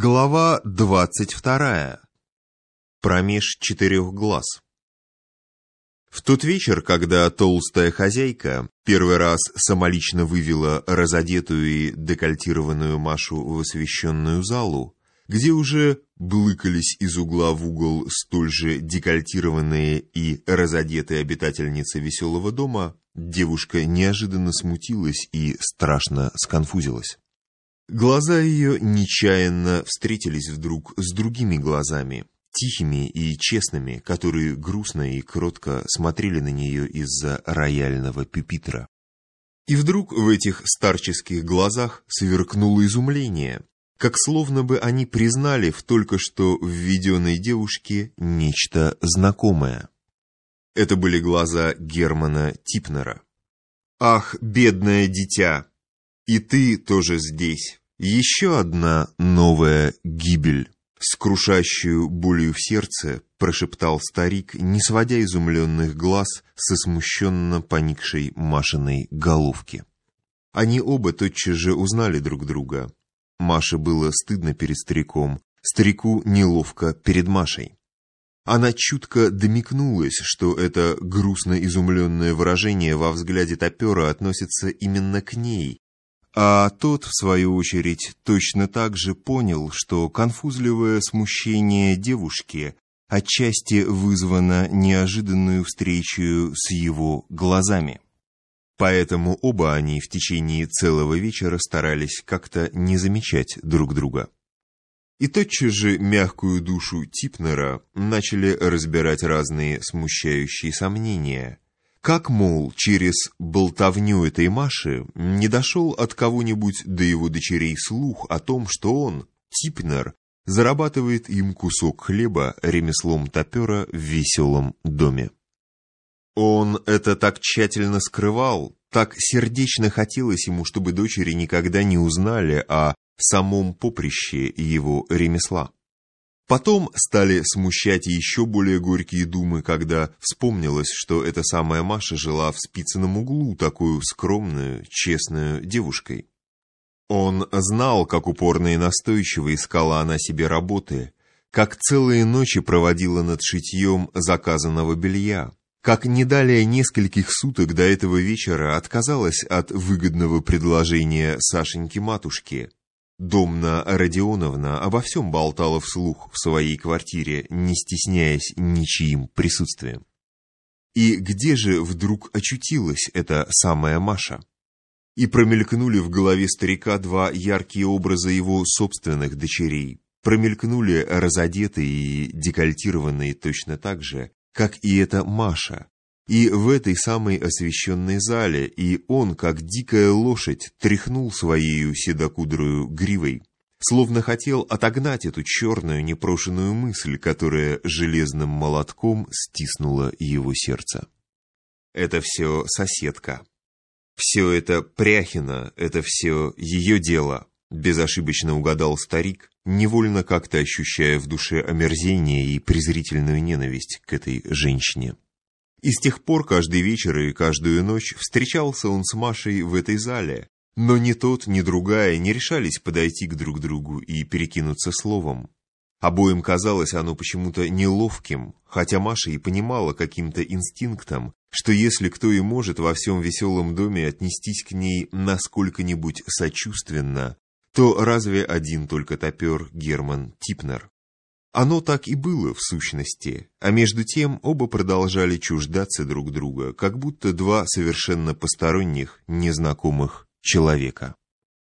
Глава двадцать вторая. Промеж четырех глаз. В тот вечер, когда толстая хозяйка первый раз самолично вывела разодетую и декольтированную Машу в освещенную залу, где уже блыкались из угла в угол столь же декольтированные и разодетые обитательницы веселого дома, девушка неожиданно смутилась и страшно сконфузилась. Глаза ее нечаянно встретились вдруг с другими глазами, тихими и честными, которые грустно и кротко смотрели на нее из-за рояльного пюпитра. И вдруг в этих старческих глазах сверкнуло изумление, как словно бы они признали в только что введенной девушке нечто знакомое. Это были глаза Германа Типнера. «Ах, бедное дитя! И ты тоже здесь!» Еще одна новая гибель. С крушащую болью в сердце прошептал старик, не сводя изумленных глаз со смущенно поникшей Машиной головки. Они оба тотчас же узнали друг друга. Маше было стыдно перед стариком, старику неловко перед Машей. Она чутко домикнулась, что это грустно изумленное выражение во взгляде топера относится именно к ней, а тот, в свою очередь, точно так же понял, что конфузливое смущение девушки отчасти вызвано неожиданную встречу с его глазами. Поэтому оба они в течение целого вечера старались как-то не замечать друг друга. И тотчас же мягкую душу Типнера начали разбирать разные смущающие сомнения – как, мол, через болтовню этой Маши не дошел от кого-нибудь до его дочерей слух о том, что он, Типнер, зарабатывает им кусок хлеба ремеслом топера в веселом доме. Он это так тщательно скрывал, так сердечно хотелось ему, чтобы дочери никогда не узнали о самом поприще его ремесла. Потом стали смущать еще более горькие думы, когда вспомнилось, что эта самая Маша жила в спицыном углу, такую скромную, честную девушкой. Он знал, как упорно и настойчиво искала она себе работы, как целые ночи проводила над шитьем заказанного белья, как не далее нескольких суток до этого вечера отказалась от выгодного предложения Сашеньки-матушки – Домна Родионовна обо всем болтала вслух в своей квартире, не стесняясь ничьим присутствием. И где же вдруг очутилась эта самая Маша? И промелькнули в голове старика два яркие образа его собственных дочерей, промелькнули разодетые и декольтированные точно так же, как и эта Маша, и в этой самой освещенной зале, и он, как дикая лошадь, тряхнул своею седокудрую гривой, словно хотел отогнать эту черную непрошенную мысль, которая железным молотком стиснула его сердце. Это все соседка. Все это Пряхина, это все ее дело, безошибочно угадал старик, невольно как-то ощущая в душе омерзение и презрительную ненависть к этой женщине. И с тех пор каждый вечер и каждую ночь встречался он с Машей в этой зале, но ни тот, ни другая не решались подойти к друг другу и перекинуться словом. Обоим казалось оно почему-то неловким, хотя Маша и понимала каким-то инстинктом, что если кто и может во всем веселом доме отнестись к ней насколько-нибудь сочувственно, то разве один только топер Герман Типнер? Оно так и было в сущности, а между тем оба продолжали чуждаться друг друга, как будто два совершенно посторонних, незнакомых человека.